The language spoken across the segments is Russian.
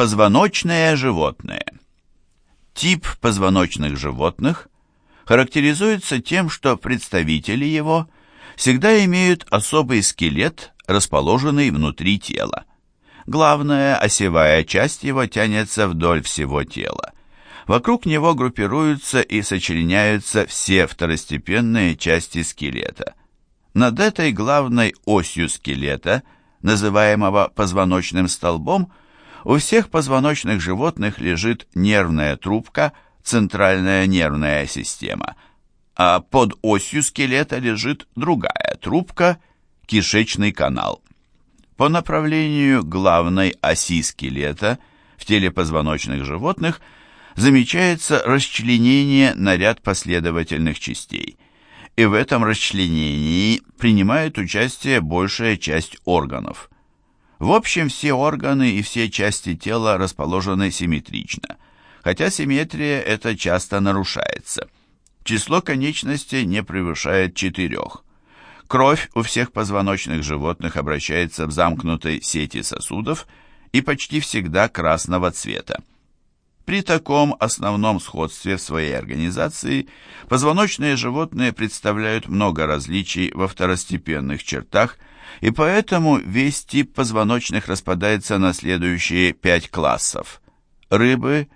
Позвоночные животные. Тип позвоночных животных характеризуется тем, что представители его всегда имеют особый скелет, расположенный внутри тела. Главная осевая часть его тянется вдоль всего тела. Вокруг него группируются и сочленяются все второстепенные части скелета. Над этой главной осью скелета, называемого позвоночным столбом, у всех позвоночных животных лежит нервная трубка, центральная нервная система, а под осью скелета лежит другая трубка, кишечный канал. По направлению главной оси скелета в теле позвоночных животных замечается расчленение на ряд последовательных частей, и в этом расчленении принимает участие большая часть органов. В общем, все органы и все части тела расположены симметрично, хотя симметрия эта часто нарушается. Число конечностей не превышает четырех. Кровь у всех позвоночных животных обращается в замкнутой сети сосудов и почти всегда красного цвета. При таком основном сходстве в своей организации позвоночные животные представляют много различий во второстепенных чертах – и поэтому весь тип позвоночных распадается на следующие пять классов. Рыбы,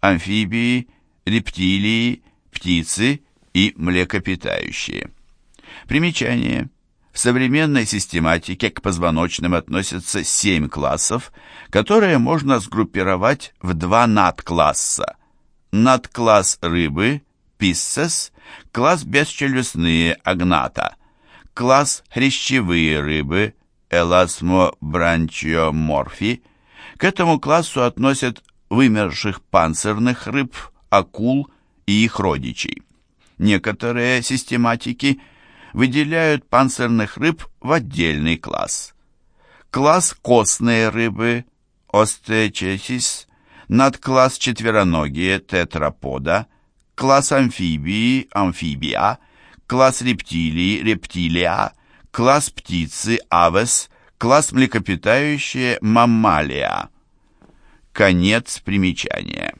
амфибии, рептилии, птицы и млекопитающие. Примечание. В современной систематике к позвоночным относятся семь классов, которые можно сгруппировать в два надкласса. Надкласс рыбы, писсес, класс бесчелюстные, агната – класс хрящевые рыбы Эласмобранчиоморфи. К этому классу относят вымерших панцирных рыб, акул и их родичей. Некоторые систематики выделяют панцирных рыб в отдельный класс. Класс костные рыбы Остеочесис, надкласс четвероногие тетрапода, класс амфибии амфибия, класс рептилий, рептилия, класс птицы, авес, класс млекопитающие, маммалия. Конец примечания.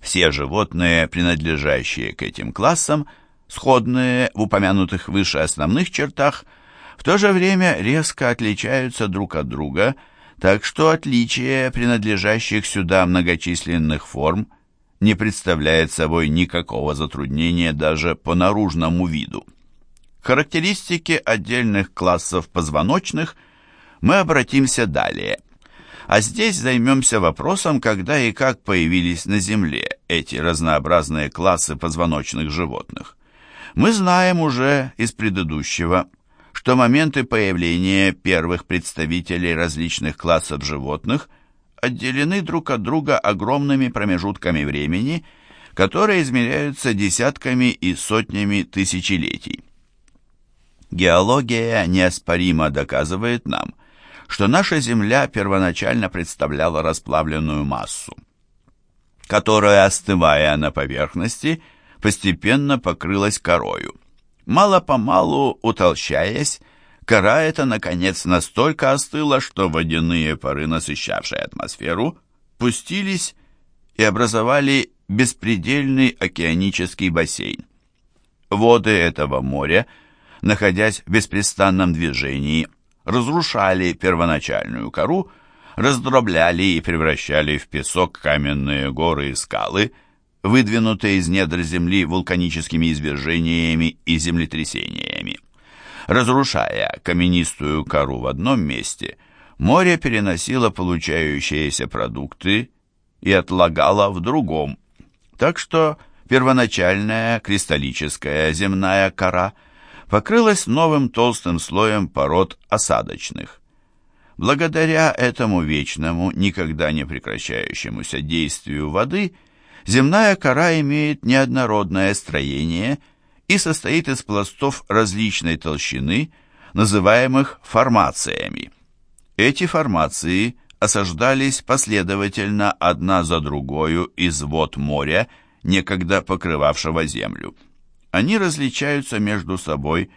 Все животные, принадлежащие к этим классам, сходные в упомянутых выше основных чертах, в то же время резко отличаются друг от друга, так что отличие принадлежащих сюда многочисленных форм – не представляет собой никакого затруднения даже по наружному виду. Характеристики отдельных классов позвоночных мы обратимся далее. А здесь займемся вопросом, когда и как появились на Земле эти разнообразные классы позвоночных животных. Мы знаем уже из предыдущего, что моменты появления первых представителей различных классов животных – отделены друг от друга огромными промежутками времени, которые измеряются десятками и сотнями тысячелетий. Геология неоспоримо доказывает нам, что наша Земля первоначально представляла расплавленную массу, которая, остывая на поверхности, постепенно покрылась корою. Мало-помалу утолщаясь, Кора эта, наконец, настолько остыла, что водяные пары, насыщавшие атмосферу, пустились и образовали беспредельный океанический бассейн. Воды этого моря, находясь в беспрестанном движении, разрушали первоначальную кору, раздробляли и превращали в песок каменные горы и скалы, выдвинутые из недр земли вулканическими извержениями и землетрясениями. Разрушая каменистую кору в одном месте, море переносило получающиеся продукты и отлагало в другом. Так что первоначальная кристаллическая земная кора покрылась новым толстым слоем пород осадочных. Благодаря этому вечному, никогда не прекращающемуся действию воды, земная кора имеет неоднородное строение – и состоит из пластов различной толщины, называемых формациями. Эти формации осаждались последовательно одна за другою из вод моря, некогда покрывавшего землю. Они различаются между собой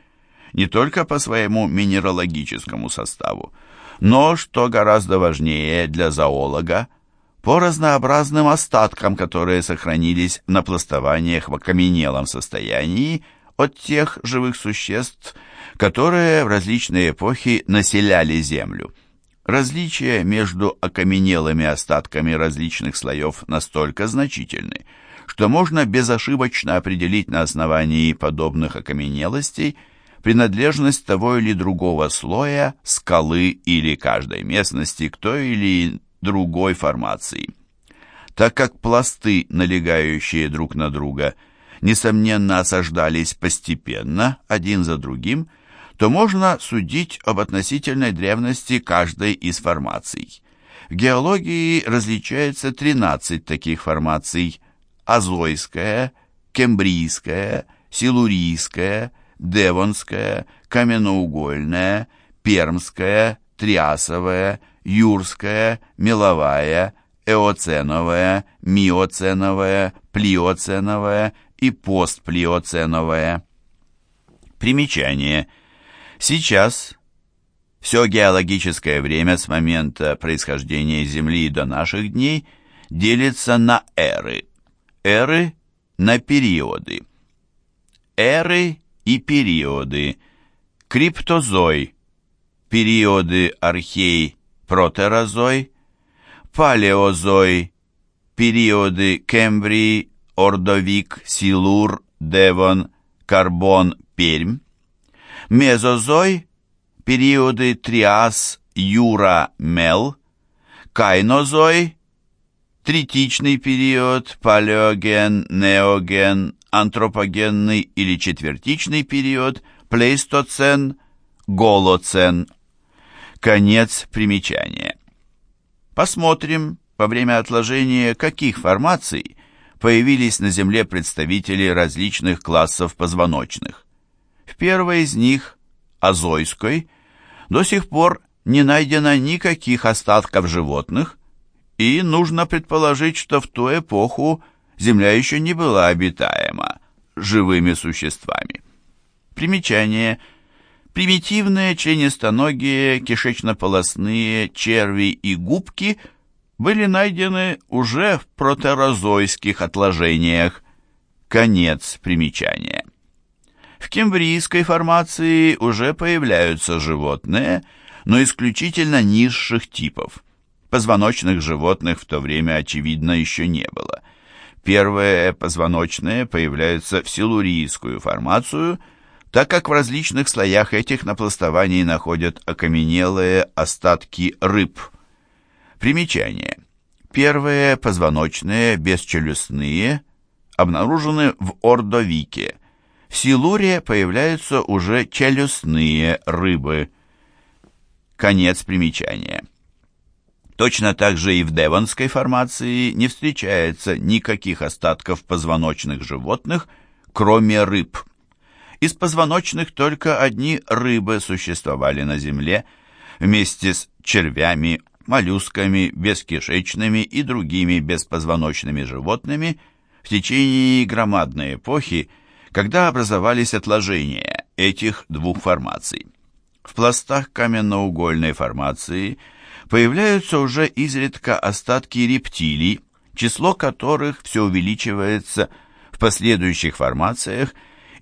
не только по своему минералогическому составу, но, что гораздо важнее для зоолога, по разнообразным остаткам, которые сохранились на пластованиях в окаменелом состоянии от тех живых существ, которые в различные эпохи населяли Землю. Различия между окаменелыми остатками различных слоев настолько значительны, что можно безошибочно определить на основании подобных окаменелостей принадлежность того или другого слоя, скалы или каждой местности к той или другой формации. Так как пласты, налегающие друг на друга, несомненно осаждались постепенно, один за другим, то можно судить об относительной древности каждой из формаций. В геологии различается 13 таких формаций – Азойская, Кембрийская, Силурийская, Девонская, Каменноугольная, Пермская, Триасовая, Юрская, Меловая, Эоценовая, Миоценовая, Плиоценовая и Постплиоценовая. Примечание – Сейчас все геологическое время с момента происхождения Земли до наших дней делится на эры. Эры на периоды. Эры и периоды. Криптозой. Периоды архей, протерозой. Палеозой. Периоды Кембрий, Ордовик, Силур, Девон, Карбон, Пермь. Мезозой, периоды Триас, Юра, Мел, Кайнозой, третичный период, палеоген, неоген, антропогенный или четвертичный период, плейстоцен, голоцен. Конец примечания. Посмотрим, во время отложения каких формаций появились на Земле представители различных классов позвоночных. В первой из них, Азойской, до сих пор не найдено никаких остатков животных, и нужно предположить, что в ту эпоху Земля еще не была обитаема живыми существами. Примечание. Примитивные членистоногие, кишечно-полосные черви и губки были найдены уже в протерозойских отложениях. Конец примечания. В кембрийской формации уже появляются животные, но исключительно низших типов. Позвоночных животных в то время, очевидно, еще не было. Первые позвоночные появляются в силурийскую формацию, так как в различных слоях этих напластований находят окаменелые остатки рыб. Примечание. Первые позвоночные бесчелюстные обнаружены в Ордовике – в силуре появляются уже челюстные рыбы. Конец примечания. Точно так же и в девонской формации не встречается никаких остатков позвоночных животных, кроме рыб. Из позвоночных только одни рыбы существовали на Земле вместе с червями, моллюсками, бескишечными и другими беспозвоночными животными в течение громадной эпохи, когда образовались отложения этих двух формаций. В пластах каменноугольной формации появляются уже изредка остатки рептилий, число которых все увеличивается в последующих формациях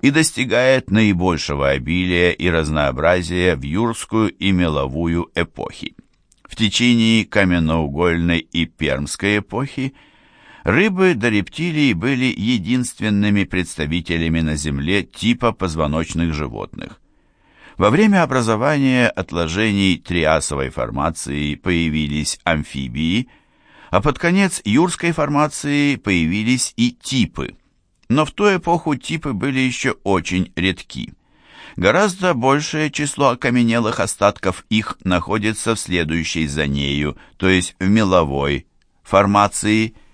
и достигает наибольшего обилия и разнообразия в юрскую и меловую эпохи. В течение каменноугольной и пермской эпохи Рыбы до рептилии были единственными представителями на Земле типа позвоночных животных. Во время образования отложений триасовой формации появились амфибии, а под конец юрской формации появились и типы. Но в ту эпоху типы были еще очень редки. Гораздо большее число окаменелых остатков их находится в следующей за нею, то есть в меловой формации –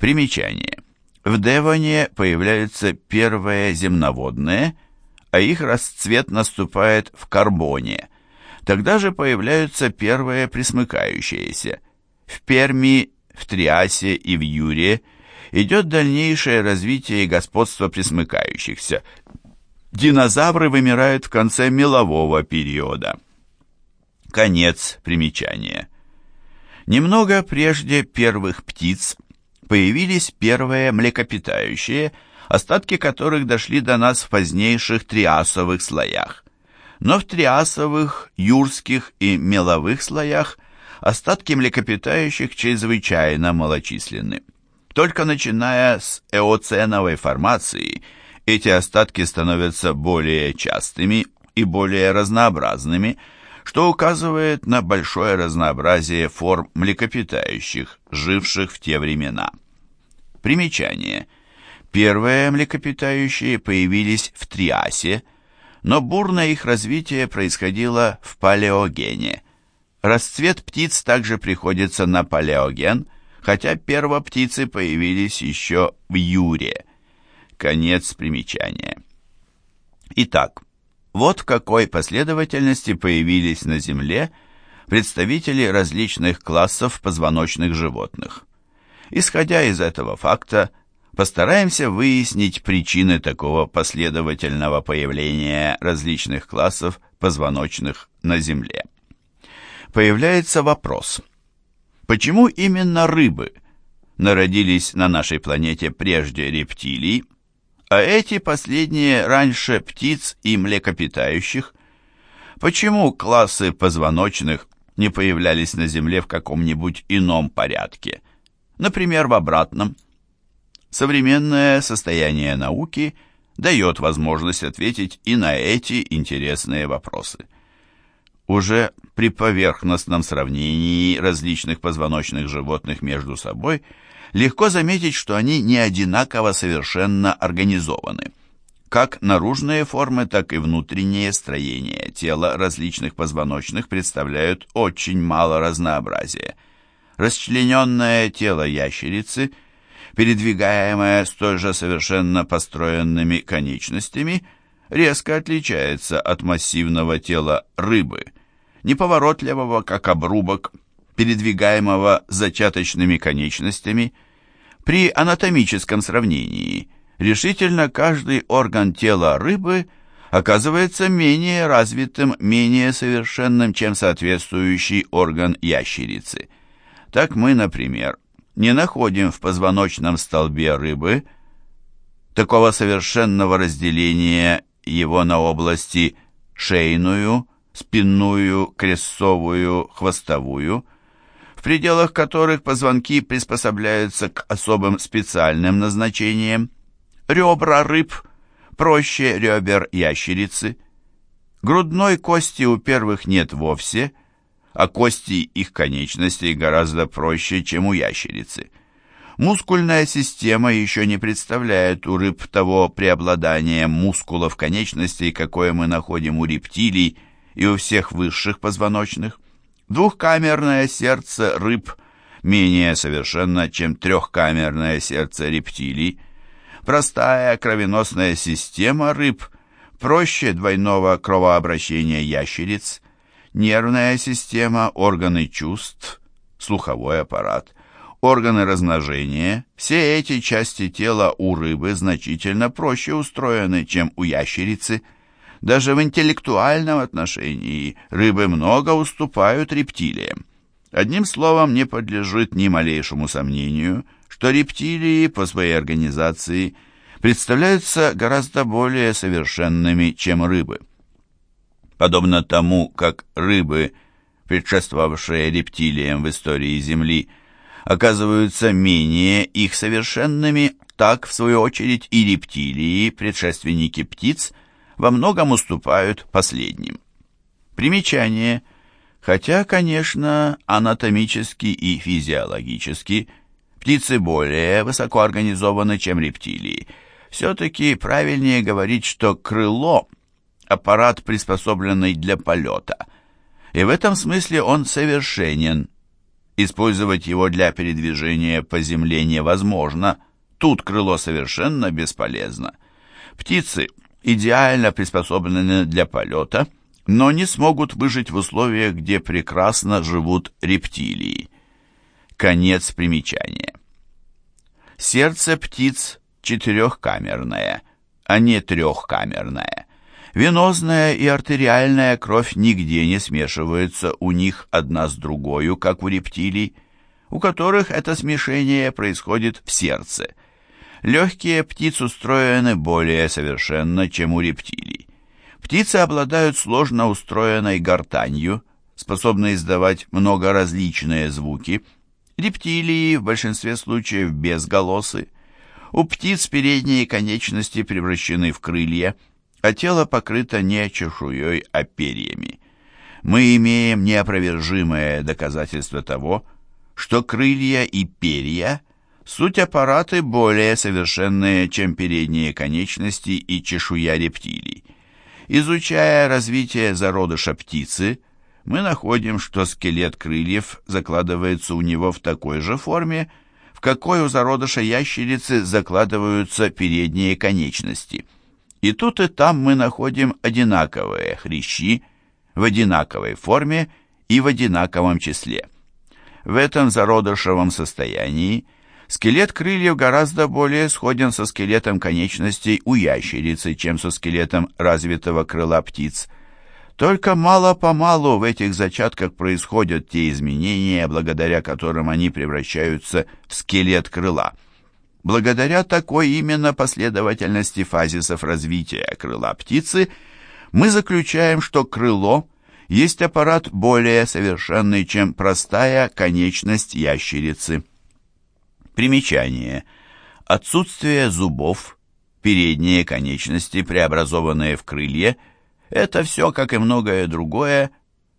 Примечание. В Девоне появляются первые земноводные, а их расцвет наступает в Карбоне. Тогда же появляются первые присмыкающиеся. В Перми, в Триасе и в Юре идет дальнейшее развитие и господство присмыкающихся. Динозавры вымирают в конце мелового периода. Конец примечания. Немного прежде первых птиц появились первые млекопитающие, остатки которых дошли до нас в позднейших триасовых слоях. Но в триасовых, юрских и меловых слоях остатки млекопитающих чрезвычайно малочисленны. Только начиная с эоценовой формации эти остатки становятся более частыми и более разнообразными, что указывает на большое разнообразие форм млекопитающих, живших в те времена. Примечание. Первые млекопитающие появились в Триасе, но бурное их развитие происходило в Палеогене. Расцвет птиц также приходится на Палеоген, хотя первоптицы появились еще в Юре. Конец примечания. Итак, вот в какой последовательности появились на Земле представители различных классов позвоночных животных. Исходя из этого факта, постараемся выяснить причины такого последовательного появления различных классов позвоночных на Земле. Появляется вопрос, почему именно рыбы народились на нашей планете прежде рептилий, а эти последние раньше птиц и млекопитающих? Почему классы позвоночных не появлялись на Земле в каком-нибудь ином порядке? Например, в обратном. Современное состояние науки дает возможность ответить и на эти интересные вопросы. Уже при поверхностном сравнении различных позвоночных животных между собой – легко заметить, что они не одинаково совершенно организованы. Как наружные формы, так и внутреннее строение тела различных позвоночных представляют очень мало разнообразия. Расчлененное тело ящерицы, передвигаемое столь же совершенно построенными конечностями, резко отличается от массивного тела рыбы, неповоротливого, как обрубок, передвигаемого зачаточными конечностями, при анатомическом сравнении решительно каждый орган тела рыбы оказывается менее развитым, менее совершенным, чем соответствующий орган ящерицы. Так мы, например, не находим в позвоночном столбе рыбы такого совершенного разделения его на области шейную, спинную, крестцовую, хвостовую – в пределах которых позвонки приспособляются к особым специальным назначениям. Ребра рыб проще ребер ящерицы. Грудной кости у первых нет вовсе, а кости их конечностей гораздо проще, чем у ящерицы. Мускульная система еще не представляет у рыб того преобладания мускулов конечностей, какое мы находим у рептилий и у всех высших позвоночных. Двухкамерное сердце рыб менее совершенно, чем трехкамерное сердце рептилий. Простая кровеносная система рыб проще двойного кровообращения ящериц. Нервная система, органы чувств, слуховой аппарат, органы размножения – все эти части тела у рыбы значительно проще устроены, чем у ящерицы – даже в интеллектуальном отношении рыбы много уступают рептилиям. Одним словом, не подлежит ни малейшему сомнению, что рептилии по своей организации представляются гораздо более совершенными, чем рыбы. Подобно тому, как рыбы, предшествовавшие рептилиям в истории Земли, оказываются менее их совершенными, так, в свою очередь, и рептилии, предшественники птиц, во многом уступают последним. Примечание. Хотя, конечно, анатомически и физиологически птицы более высоко организованы, чем рептилии, все-таки правильнее говорить, что крыло – аппарат, приспособленный для полета, и в этом смысле он совершенен. Использовать его для передвижения по земле невозможно, тут крыло совершенно бесполезно. Птицы идеально приспособлены для полета, но не смогут выжить в условиях, где прекрасно живут рептилии. Конец примечания. Сердце птиц четырехкамерное, а не трехкамерное. Венозная и артериальная кровь нигде не смешиваются у них одна с другой, как у рептилий, у которых это смешение происходит в сердце. Легкие птиц устроены более совершенно, чем у рептилий. Птицы обладают сложно устроенной гортанью, способны издавать многоразличные звуки. Рептилии в большинстве случаев безголосы. У птиц передние конечности превращены в крылья, а тело покрыто не чешуей, а перьями. Мы имеем неопровержимое доказательство того, что крылья и перья – суть аппараты более совершенные, чем передние конечности и чешуя рептилий. Изучая развитие зародыша птицы, мы находим, что скелет крыльев закладывается у него в такой же форме, в какой у зародыша ящерицы закладываются передние конечности. И тут и там мы находим одинаковые хрящи в одинаковой форме и в одинаковом числе. В этом зародышевом состоянии Скелет крыльев гораздо более сходен со скелетом конечностей у ящерицы, чем со скелетом развитого крыла птиц. Только мало-помалу в этих зачатках происходят те изменения, благодаря которым они превращаются в скелет крыла. Благодаря такой именно последовательности фазисов развития крыла птицы мы заключаем, что крыло есть аппарат более совершенный, чем простая конечность ящерицы. Примечание. Отсутствие зубов, передние конечности, преобразованные в крылья, это все, как и многое другое,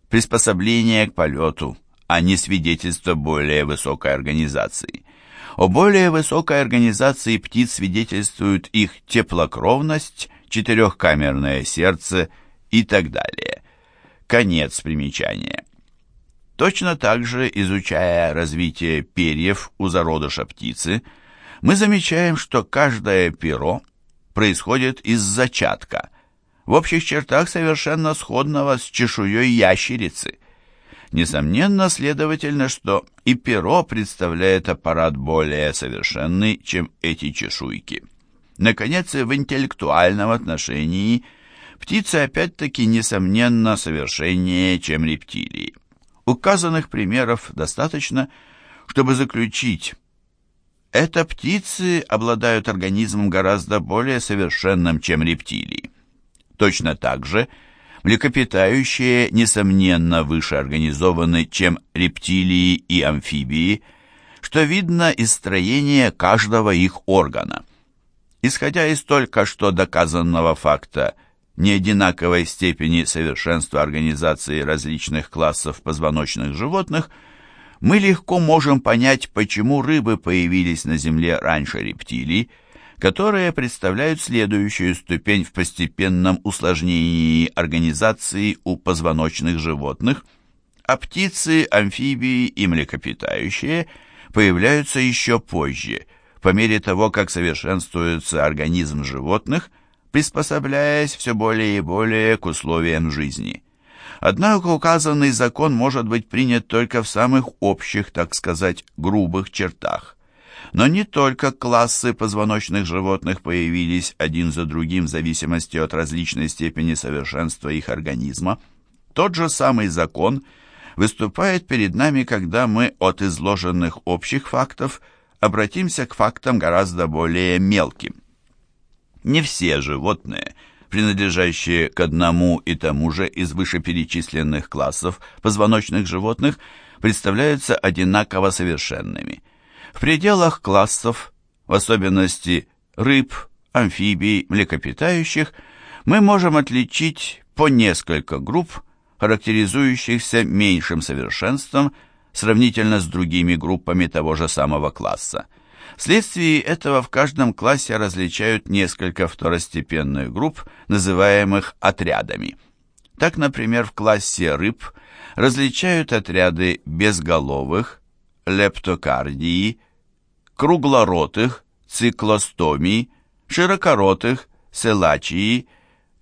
приспособление к полету, а не свидетельство более высокой организации. О более высокой организации птиц свидетельствуют их теплокровность, четырехкамерное сердце и так далее. Конец примечания. Точно так же, изучая развитие перьев у зародыша птицы, мы замечаем, что каждое перо происходит из зачатка, в общих чертах совершенно сходного с чешуей ящерицы. Несомненно, следовательно, что и перо представляет аппарат более совершенный, чем эти чешуйки. Наконец, и в интеллектуальном отношении птицы опять-таки несомненно совершеннее, чем рептилии. Указанных примеров достаточно, чтобы заключить, это птицы обладают организмом гораздо более совершенным, чем рептилии. Точно так же млекопитающие, несомненно, выше организованы, чем рептилии и амфибии, что видно из строения каждого их органа. Исходя из только что доказанного факта – неодинаковой степени совершенства организации различных классов позвоночных животных, мы легко можем понять, почему рыбы появились на Земле раньше рептилий, которые представляют следующую ступень в постепенном усложнении организации у позвоночных животных, а птицы, амфибии и млекопитающие появляются еще позже, по мере того, как совершенствуется организм животных – приспособляясь все более и более к условиям жизни. Однако указанный закон может быть принят только в самых общих, так сказать, грубых чертах. Но не только классы позвоночных животных появились один за другим в зависимости от различной степени совершенства их организма. Тот же самый закон выступает перед нами, когда мы от изложенных общих фактов обратимся к фактам гораздо более мелким. Не все животные, принадлежащие к одному и тому же из вышеперечисленных классов позвоночных животных, представляются одинаково совершенными. В пределах классов, в особенности рыб, амфибий, млекопитающих, мы можем отличить по несколько групп, характеризующихся меньшим совершенством сравнительно с другими группами того же самого класса. Вследствие этого в каждом классе различают несколько второстепенных групп, называемых отрядами. Так, например, в классе рыб различают отряды безголовых, лептокардии, круглоротых, циклостомий, широкоротых, селачии,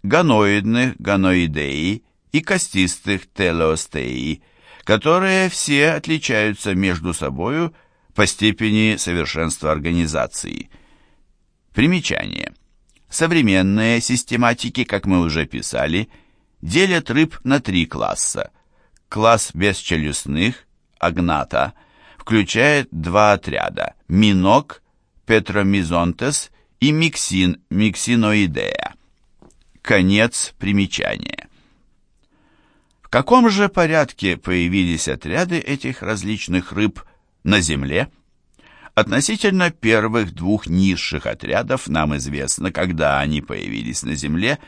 гоноидных, гоноидеи и костистых телеостеи, которые все отличаются между собою по степени совершенства организации. Примечание. современные систематики, как мы уже писали, делят рыб на три класса. Класс бесчелюстных, агната, включает два отряда – минок, петромизонтес и миксин, миксиноидея. Конец примечания. В каком же порядке появились отряды этих различных рыб на Земле? Относительно первых двух низших отрядов нам известно, когда они появились на Земле,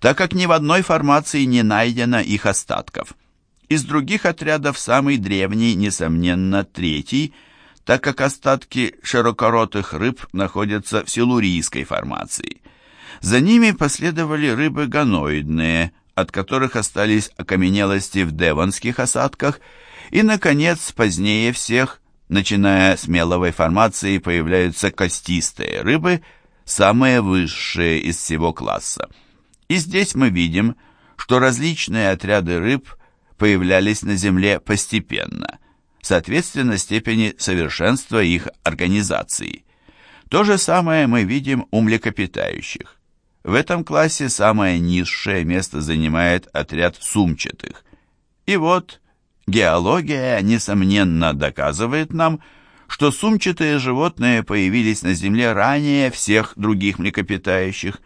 так как ни в одной формации не найдено их остатков. Из других отрядов самый древний, несомненно, третий, так как остатки широкоротых рыб находятся в силурийской формации. За ними последовали рыбы ганоидные, от которых остались окаменелости в девонских осадках, и, наконец, позднее всех, начиная с меловой формации, появляются костистые рыбы, самые высшие из всего класса. И здесь мы видим, что различные отряды рыб появлялись на Земле постепенно, соответственно степени совершенства их организации. То же самое мы видим у млекопитающих. В этом классе самое низшее место занимает отряд сумчатых. И вот геология, несомненно, доказывает нам, что сумчатые животные появились на Земле ранее всех других млекопитающих.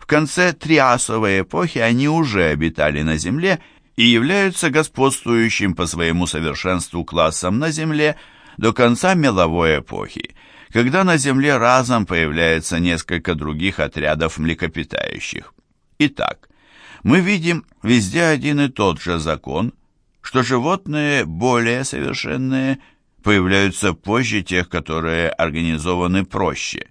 В конце Триасовой эпохи они уже обитали на Земле и являются господствующим по своему совершенству классом на Земле до конца меловой эпохи, когда на Земле разом появляется несколько других отрядов млекопитающих. Итак, мы видим везде один и тот же закон, что животные более совершенные появляются позже тех, которые организованы проще.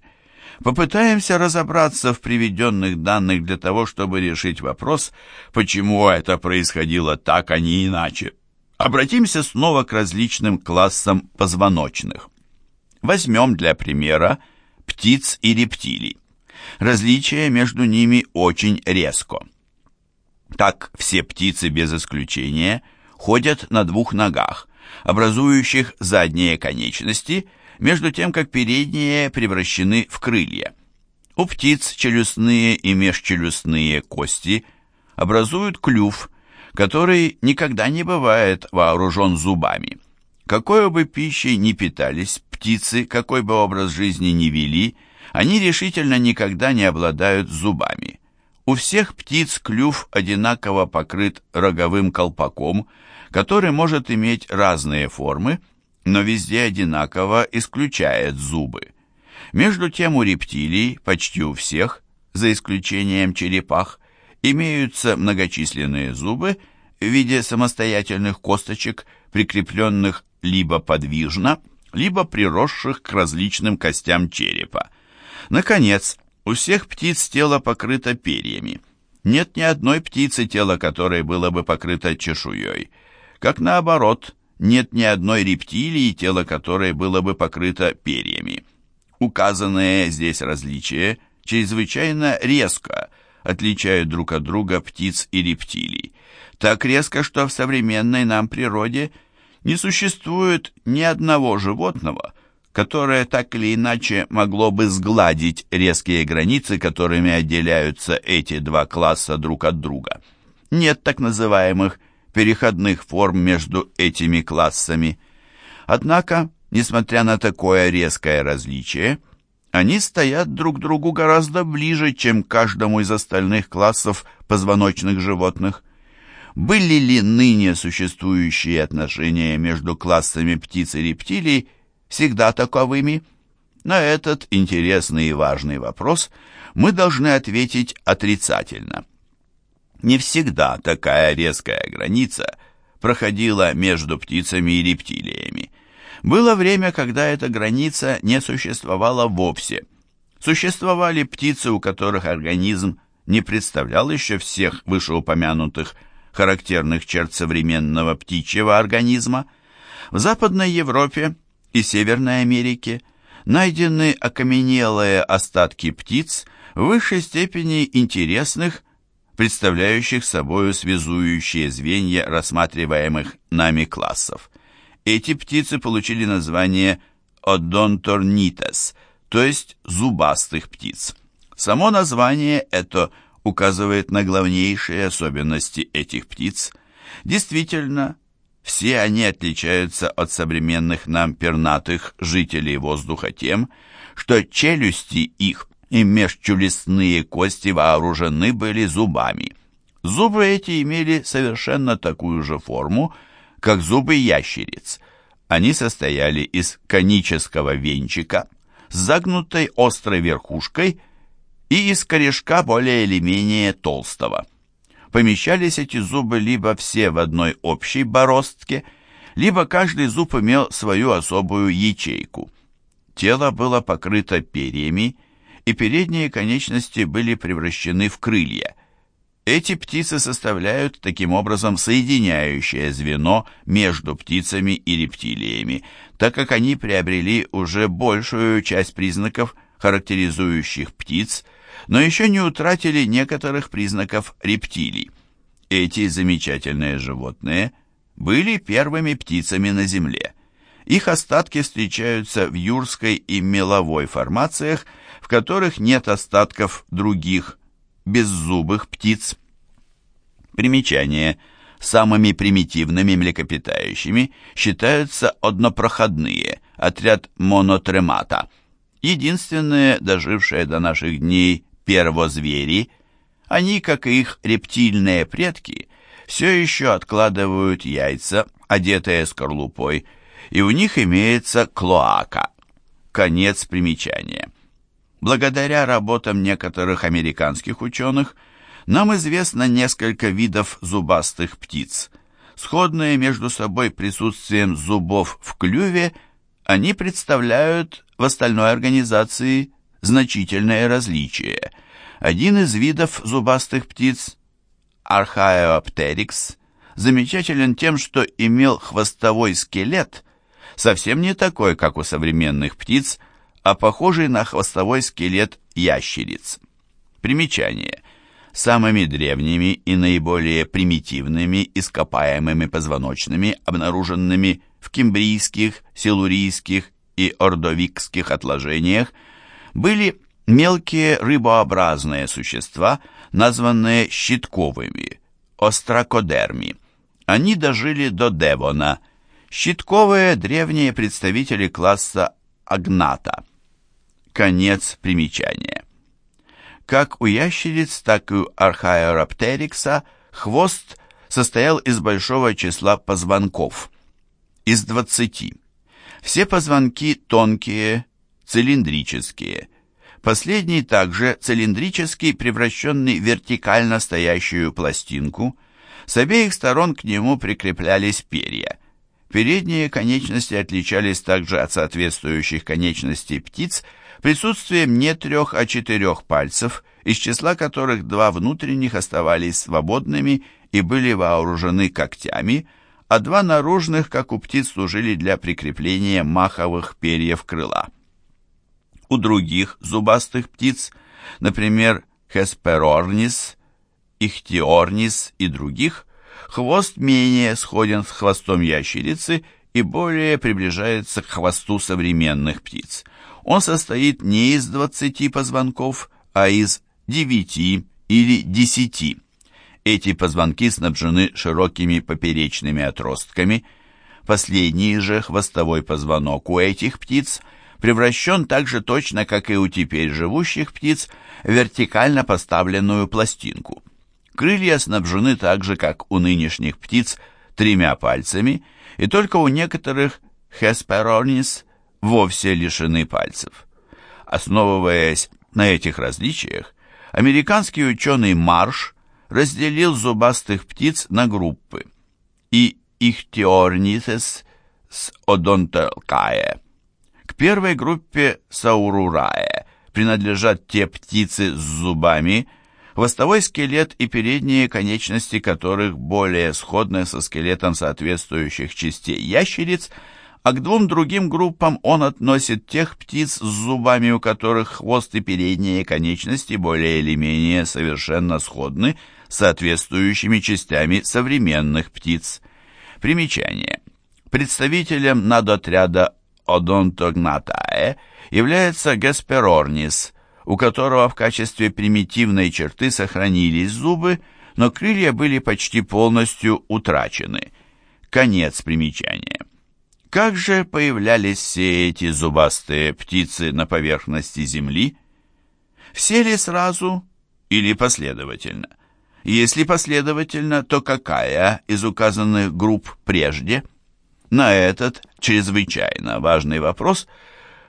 Попытаемся разобраться в приведенных данных для того, чтобы решить вопрос, почему это происходило так, а не иначе. Обратимся снова к различным классам позвоночных. Возьмем для примера птиц и рептилий. Различие между ними очень резко. Так все птицы без исключения ходят на двух ногах, образующих задние конечности, между тем как передние превращены в крылья. У птиц челюстные и межчелюстные кости образуют клюв, который никогда не бывает вооружен зубами. Какой бы пищей ни питались птицы, какой бы образ жизни ни вели, они решительно никогда не обладают зубами. У всех птиц клюв одинаково покрыт роговым колпаком, который может иметь разные формы, но везде одинаково исключает зубы. Между тем у рептилий, почти у всех, за исключением черепах, имеются многочисленные зубы в виде самостоятельных косточек, прикрепленных либо подвижно, либо приросших к различным костям черепа. Наконец, у всех птиц тело покрыто перьями. Нет ни одной птицы, тело которой было бы покрыто чешуей. Как наоборот, нет ни одной рептилии, тело которой было бы покрыто перьями. Указанные здесь различия чрезвычайно резко отличают друг от друга птиц и рептилий. Так резко, что в современной нам природе – не существует ни одного животного, которое так или иначе могло бы сгладить резкие границы, которыми отделяются эти два класса друг от друга. Нет так называемых переходных форм между этими классами. Однако, несмотря на такое резкое различие, они стоят друг другу гораздо ближе, чем каждому из остальных классов позвоночных животных были ли ныне существующие отношения между классами птиц и рептилий всегда таковыми? На этот интересный и важный вопрос мы должны ответить отрицательно. Не всегда такая резкая граница проходила между птицами и рептилиями. Было время, когда эта граница не существовала вовсе. Существовали птицы, у которых организм не представлял еще всех вышеупомянутых характерных черт современного птичьего организма, в Западной Европе и Северной Америке найдены окаменелые остатки птиц в высшей степени интересных, представляющих собою связующие звенья рассматриваемых нами классов. Эти птицы получили название одонторнитес, то есть зубастых птиц. Само название это указывает на главнейшие особенности этих птиц. Действительно, все они отличаются от современных нам пернатых жителей воздуха тем, что челюсти их и межчелюстные кости вооружены были зубами. Зубы эти имели совершенно такую же форму, как зубы ящериц. Они состояли из конического венчика с загнутой острой верхушкой и из корешка более или менее толстого. Помещались эти зубы либо все в одной общей бороздке, либо каждый зуб имел свою особую ячейку. Тело было покрыто перьями, и передние конечности были превращены в крылья. Эти птицы составляют таким образом соединяющее звено между птицами и рептилиями, так как они приобрели уже большую часть признаков, характеризующих птиц, но еще не утратили некоторых признаков рептилий. Эти замечательные животные были первыми птицами на Земле. Их остатки встречаются в юрской и меловой формациях, в которых нет остатков других беззубых птиц. Примечание. Самыми примитивными млекопитающими считаются однопроходные, отряд монотремата. Единственные, дожившие до наших дней первозвери, они, как и их рептильные предки, все еще откладывают яйца, одетые скорлупой, и у них имеется клоака. Конец примечания. Благодаря работам некоторых американских ученых нам известно несколько видов зубастых птиц. Сходные между собой присутствием зубов в клюве, они представляют в остальной организации значительное различие. Один из видов зубастых птиц, Архаеоптерикс, замечателен тем, что имел хвостовой скелет, совсем не такой, как у современных птиц, а похожий на хвостовой скелет ящериц. Примечание. Самыми древними и наиболее примитивными ископаемыми позвоночными, обнаруженными в кембрийских, силурийских и ордовикских отложениях, были мелкие рыбообразные существа, названные щитковыми, остракодерми. Они дожили до Девона – Щитковые древние представители класса агната. Конец примечания. Как у ящериц, так и у архаероптерикса хвост состоял из большого числа позвонков, из 20. Все позвонки тонкие, цилиндрические. Последний также цилиндрический, превращенный в вертикально стоящую пластинку. С обеих сторон к нему прикреплялись перья – Передние конечности отличались также от соответствующих конечностей птиц присутствием не трех, а четырех пальцев, из числа которых два внутренних оставались свободными и были вооружены когтями, а два наружных, как у птиц, служили для прикрепления маховых перьев крыла. У других зубастых птиц, например, Хесперорнис, Ихтиорнис и других, Хвост менее сходен с хвостом ящерицы и более приближается к хвосту современных птиц. Он состоит не из 20 позвонков, а из 9 или 10. Эти позвонки снабжены широкими поперечными отростками. Последний же хвостовой позвонок у этих птиц превращен так же точно, как и у теперь живущих птиц, в вертикально поставленную пластинку. Крылья снабжены так же, как у нынешних птиц, тремя пальцами, и только у некоторых хесперонис вовсе лишены пальцев. Основываясь на этих различиях, американский ученый Марш разделил зубастых птиц на группы и ихтиорнитес с одонтелкае. К первой группе саурурае принадлежат те птицы с зубами, хвостовой скелет и передние конечности которых более сходны со скелетом соответствующих частей ящериц, а к двум другим группам он относит тех птиц с зубами, у которых хвост и передние конечности более или менее совершенно сходны с соответствующими частями современных птиц. Примечание. Представителем надотряда Одонтогнатае является Гесперорнис, у которого в качестве примитивной черты сохранились зубы, но крылья были почти полностью утрачены. Конец примечания. Как же появлялись все эти зубастые птицы на поверхности Земли? Все ли сразу или последовательно? Если последовательно, то какая из указанных групп прежде? На этот чрезвычайно важный вопрос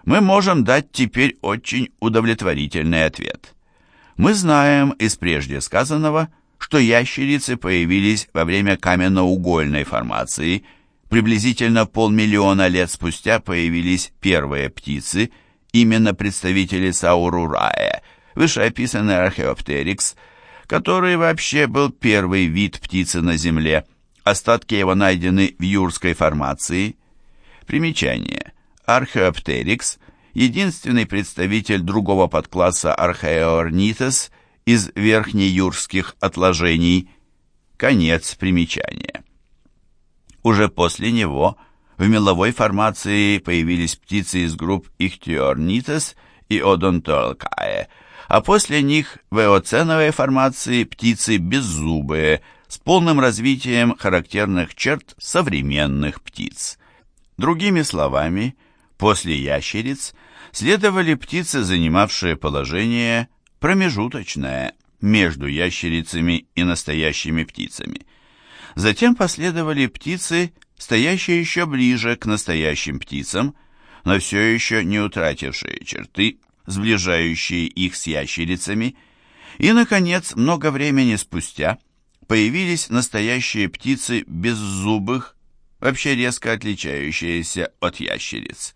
мы можем дать теперь очень удовлетворительный ответ. Мы знаем из прежде сказанного, что ящерицы появились во время каменноугольной формации, приблизительно полмиллиона лет спустя появились первые птицы, именно представители Саурурая, вышеописанный археоптерикс – который вообще был первый вид птицы на Земле. Остатки его найдены в юрской формации. Примечание. Археоптерикс – единственный представитель другого подкласса Археорнитес из верхнеюрских отложений. Конец примечания. Уже после него в меловой формации появились птицы из групп Ихтиорнитес и Одонтолкае – а после них в эоценовой формации птицы беззубые, с полным развитием характерных черт современных птиц. Другими словами, после ящериц следовали птицы, занимавшие положение промежуточное между ящерицами и настоящими птицами. Затем последовали птицы, стоящие еще ближе к настоящим птицам, но все еще не утратившие черты сближающие их с ящерицами, и, наконец, много времени спустя появились настоящие птицы беззубых, вообще резко отличающиеся от ящериц.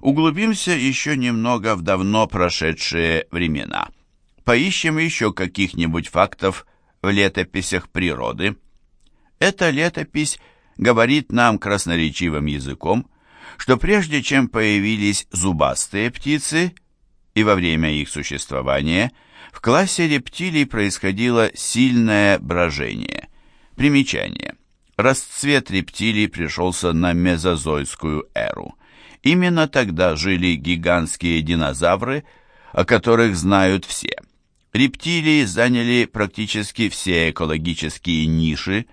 Углубимся еще немного в давно прошедшие времена. Поищем еще каких-нибудь фактов в летописях природы. Эта летопись говорит нам красноречивым языком, что прежде чем появились зубастые птицы, и во время их существования в классе рептилий происходило сильное брожение. Примечание. Расцвет рептилий пришелся на мезозойскую эру. Именно тогда жили гигантские динозавры, о которых знают все. Рептилии заняли практически все экологические ниши,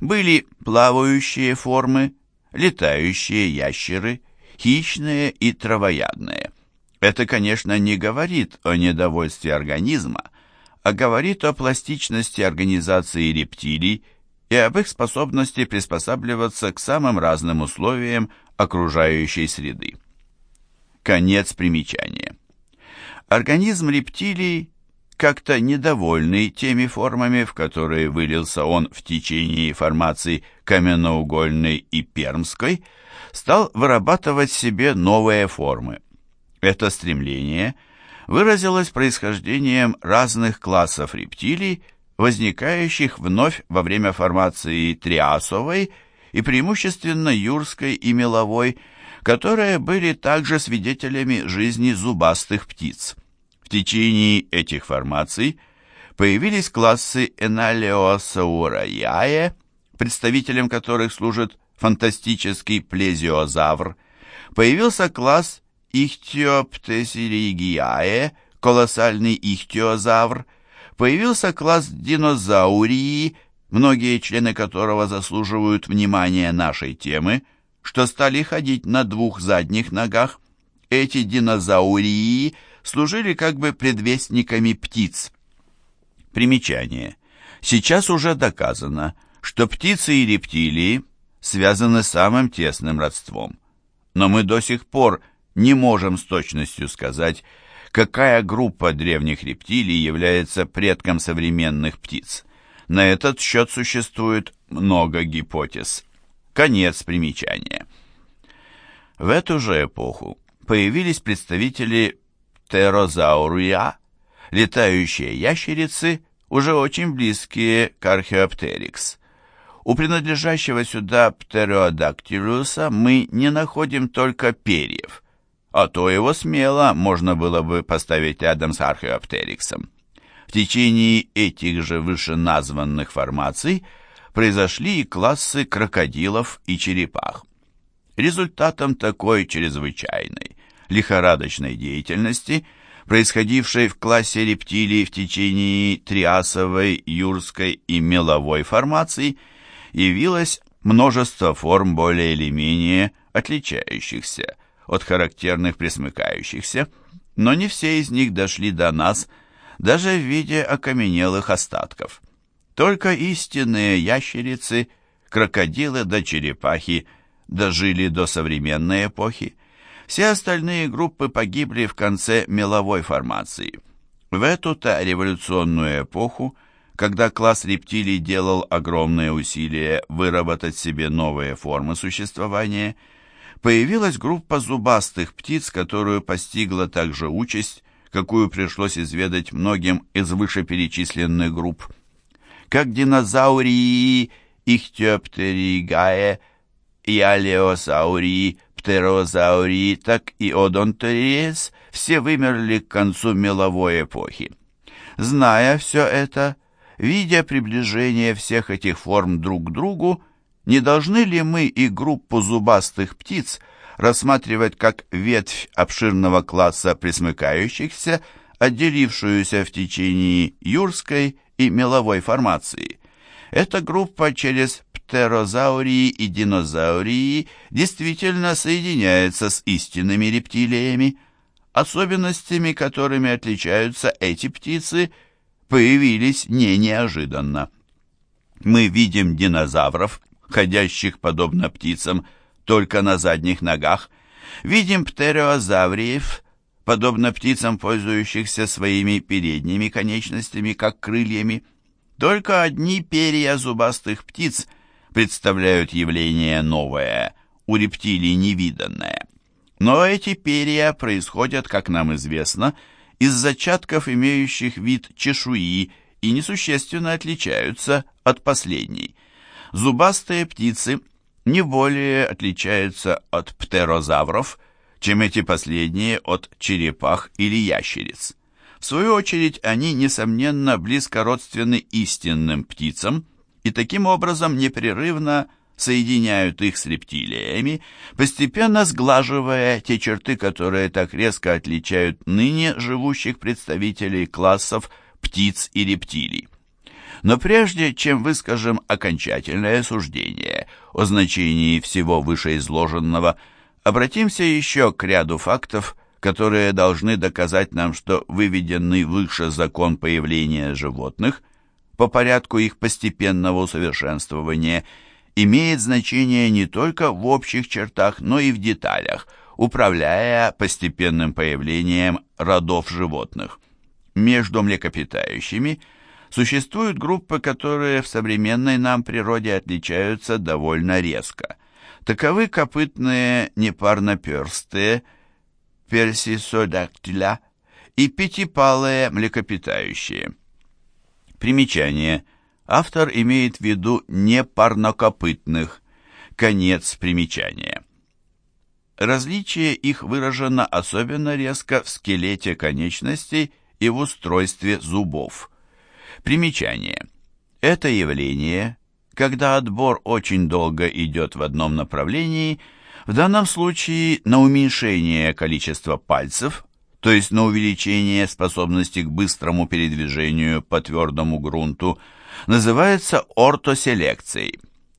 были плавающие формы, летающие ящеры, хищные и травоядные. Это, конечно, не говорит о недовольстве организма, а говорит о пластичности организации рептилий и об их способности приспосабливаться к самым разным условиям окружающей среды. Конец примечания. Организм рептилий, как-то недовольный теми формами, в которые вылился он в течение формаций каменноугольной и пермской, стал вырабатывать себе новые формы. Это стремление выразилось происхождением разных классов рептилий, возникающих вновь во время формации триасовой и преимущественно юрской и меловой, которые были также свидетелями жизни зубастых птиц. В течение этих формаций появились классы Эналиосаураяе, представителем которых служит фантастический плезиозавр, появился класс Ихтиоптесиригиае, колоссальный ихтиозавр, появился класс динозаурии, многие члены которого заслуживают внимания нашей темы, что стали ходить на двух задних ногах. Эти динозаурии служили как бы предвестниками птиц. Примечание. Сейчас уже доказано, что птицы и рептилии связаны самым тесным родством. Но мы до сих пор не можем с точностью сказать, какая группа древних рептилий является предком современных птиц. На этот счет существует много гипотез. Конец примечания. В эту же эпоху появились представители птерозауруя, летающие ящерицы, уже очень близкие к археоптерикс. У принадлежащего сюда птеродактилюса мы не находим только перьев – а то его смело можно было бы поставить рядом с археоптериксом. В течение этих же вышеназванных формаций произошли и классы крокодилов и черепах. Результатом такой чрезвычайной, лихорадочной деятельности происходившей в классе рептилий в течение триасовой, юрской и меловой формаций, явилось множество форм более или менее отличающихся от характерных пресмыкающихся, но не все из них дошли до нас даже в виде окаменелых остатков. Только истинные ящерицы, крокодилы да черепахи дожили до современной эпохи. Все остальные группы погибли в конце меловой формации. В эту-то революционную эпоху, когда класс рептилий делал огромные усилия выработать себе новые формы существования, появилась группа зубастых птиц, которую постигла также участь, какую пришлось изведать многим из вышеперечисленных групп. Как динозаурии, ихтиоптеригае и алеосаурии, птерозаурии, так и одонториес все вымерли к концу меловой эпохи. Зная все это, видя приближение всех этих форм друг к другу, не должны ли мы и группу зубастых птиц рассматривать как ветвь обширного класса присмыкающихся, отделившуюся в течение юрской и меловой формации? Эта группа через птерозаурии и динозаурии действительно соединяется с истинными рептилиями. Особенностями, которыми отличаются эти птицы, появились не неожиданно. Мы видим динозавров, ходящих подобно птицам, только на задних ногах, видим птерозавриев, подобно птицам, пользующихся своими передними конечностями, как крыльями. Только одни перья зубастых птиц представляют явление новое, у рептилий невиданное. Но эти перья происходят, как нам известно, из зачатков, имеющих вид чешуи, и несущественно отличаются от последней. Зубастые птицы не более отличаются от птерозавров, чем эти последние от черепах или ящериц. В свою очередь, они, несомненно, близко родственны истинным птицам и таким образом непрерывно соединяют их с рептилиями, постепенно сглаживая те черты, которые так резко отличают ныне живущих представителей классов птиц и рептилий. Но прежде чем выскажем окончательное суждение о значении всего вышеизложенного, обратимся еще к ряду фактов, которые должны доказать нам, что выведенный выше закон появления животных по порядку их постепенного усовершенствования имеет значение не только в общих чертах, но и в деталях, управляя постепенным появлением родов животных. Между млекопитающими существуют группы, которые в современной нам природе отличаются довольно резко. Таковы копытные непарноперстые, персисодактиля и пятипалые млекопитающие. Примечание. Автор имеет в виду непарнокопытных. Конец примечания. Различие их выражено особенно резко в скелете конечностей и в устройстве зубов. Примечание. Это явление, когда отбор очень долго идет в одном направлении – в данном случае на уменьшение количества пальцев, то есть на увеличение способности к быстрому передвижению по твердому грунту, называется ортоселекцией.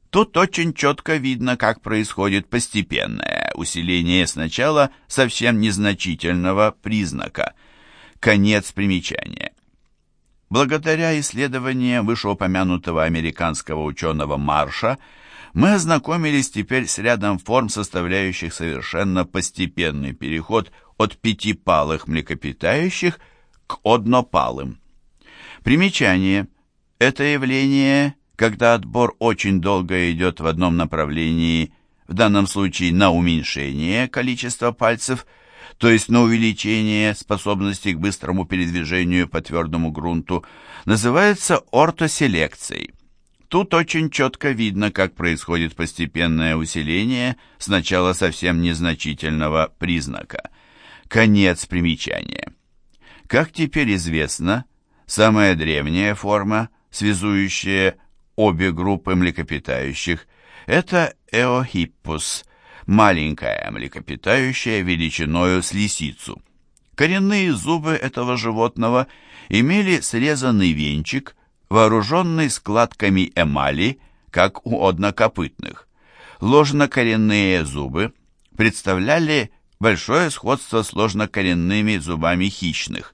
Тут очень четко видно, как происходит постепенное усиление сначала совсем незначительного признака. Конец примечания. Благодаря исследованиям вышеупомянутого американского ученого Марша мы ознакомились теперь с рядом форм, составляющих совершенно постепенный переход от пятипалых млекопитающих к однопалым. Примечание. Это явление, когда отбор очень долго идет в одном направлении, в данном случае на уменьшение количества пальцев, то есть на увеличение способности к быстрому передвижению по твердому грунту, называется ортоселекцией. Тут очень четко видно, как происходит постепенное усиление сначала совсем незначительного признака. Конец примечания. Как теперь известно, самая древняя форма, связующая обе группы млекопитающих, это эохиппус, маленькая млекопитающая величиною с лисицу. Коренные зубы этого животного имели срезанный венчик, вооруженный складками эмали, как у однокопытных. Ложнокоренные зубы представляли большое сходство с ложнокоренными зубами хищных.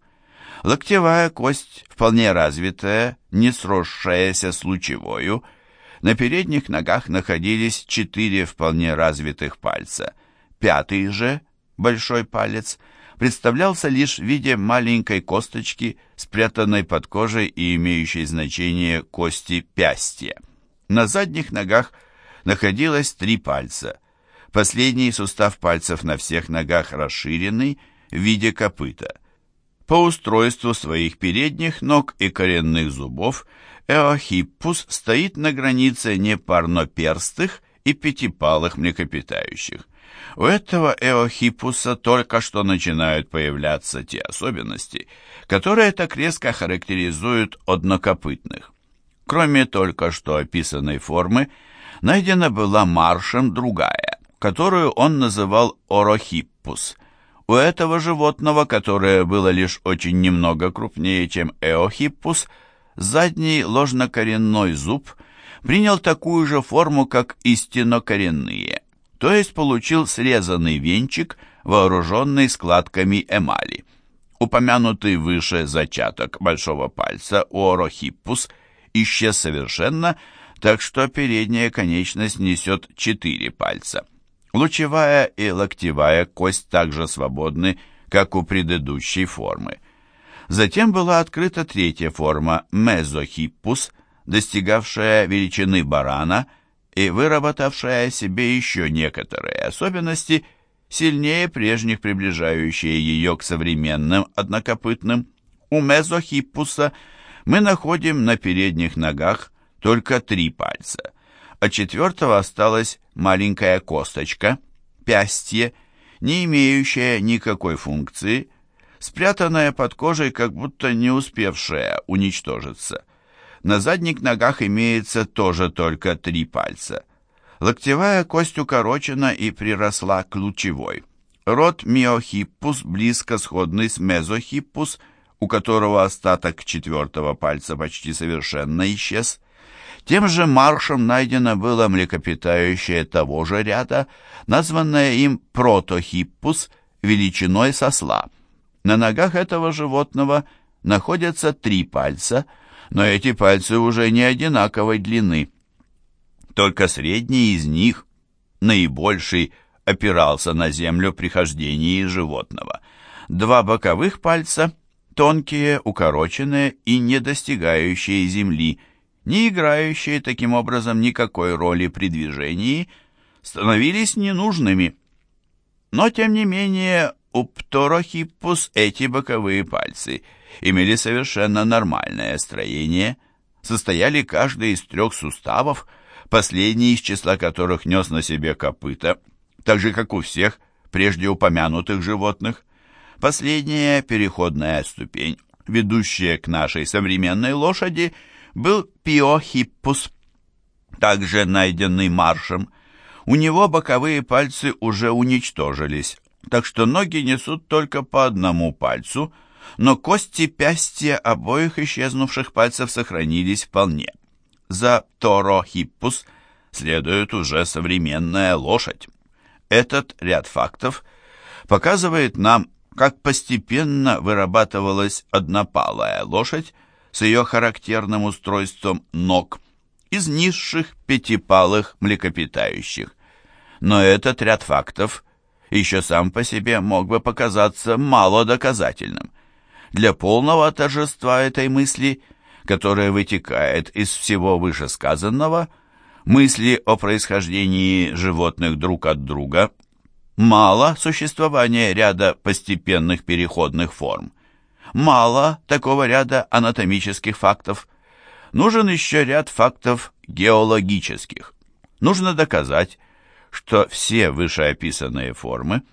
Локтевая кость вполне развитая, не сросшаяся с лучевою. На передних ногах находились четыре вполне развитых пальца. Пятый же, большой палец, представлялся лишь в виде маленькой косточки, спрятанной под кожей и имеющей значение кости пястья. На задних ногах находилось три пальца. Последний сустав пальцев на всех ногах расширенный в виде копыта. По устройству своих передних ног и коренных зубов Эохиппус стоит на границе непарноперстых и пятипалых млекопитающих. У этого эохипуса только что начинают появляться те особенности, которые так резко характеризуют однокопытных. Кроме только что описанной формы, найдена была маршем другая, которую он называл орохиппус. У этого животного, которое было лишь очень немного крупнее, чем эохиппус, задний ложнокоренной зуб принял такую же форму, как истиннокоренные то есть получил срезанный венчик, вооруженный складками эмали. Упомянутый выше зачаток большого пальца Орохиппус исчез совершенно, так что передняя конечность несет четыре пальца. Лучевая и локтевая кость также свободны, как у предыдущей формы. Затем была открыта третья форма мезохиппус, достигавшая величины барана – и выработавшая себе еще некоторые особенности, сильнее прежних приближающие ее к современным однокопытным. У мезохиппуса мы находим на передних ногах только три пальца, а четвертого осталась маленькая косточка, пястье, не имеющая никакой функции, спрятанная под кожей, как будто не успевшая уничтожиться. На задних ногах имеется тоже только три пальца. Локтевая кость укорочена и приросла к лучевой. Род миохиппус близко сходный с мезохиппус, у которого остаток четвертого пальца почти совершенно исчез. Тем же маршем найдено было млекопитающее того же ряда, названное им протохиппус величиной сосла. На ногах этого животного находятся три пальца – но эти пальцы уже не одинаковой длины. Только средний из них, наибольший, опирался на землю при хождении животного. Два боковых пальца, тонкие, укороченные и не достигающие земли, не играющие таким образом никакой роли при движении, становились ненужными. Но, тем не менее, у Пторохиппус эти боковые пальцы – имели совершенно нормальное строение, состояли каждый из трех суставов, последний из числа которых нес на себе копыта, так же, как у всех прежде упомянутых животных. Последняя переходная ступень, ведущая к нашей современной лошади, был пиохиппус, также найденный маршем. У него боковые пальцы уже уничтожились, так что ноги несут только по одному пальцу, но кости пястья обоих исчезнувших пальцев сохранились вполне. За Торохиппус следует уже современная лошадь. Этот ряд фактов показывает нам, как постепенно вырабатывалась однопалая лошадь с ее характерным устройством ног из низших пятипалых млекопитающих. Но этот ряд фактов еще сам по себе мог бы показаться малодоказательным – для полного торжества этой мысли, которая вытекает из всего вышесказанного, мысли о происхождении животных друг от друга, мало существования ряда постепенных переходных форм, мало такого ряда анатомических фактов, нужен еще ряд фактов геологических. Нужно доказать, что все вышеописанные формы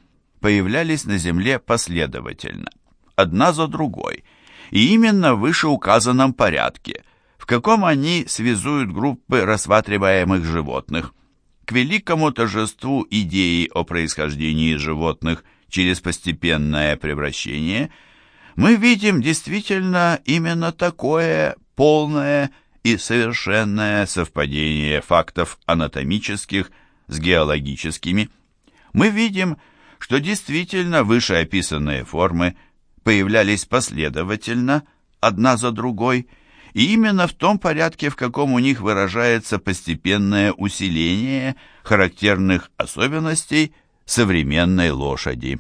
появлялись на Земле последовательно одна за другой, и именно в вышеуказанном порядке, в каком они связуют группы рассматриваемых животных. К великому торжеству идеи о происхождении животных через постепенное превращение, мы видим действительно именно такое полное и совершенное совпадение фактов анатомических с геологическими. Мы видим, что действительно вышеописанные формы появлялись последовательно, одна за другой, и именно в том порядке, в каком у них выражается постепенное усиление характерных особенностей современной лошади.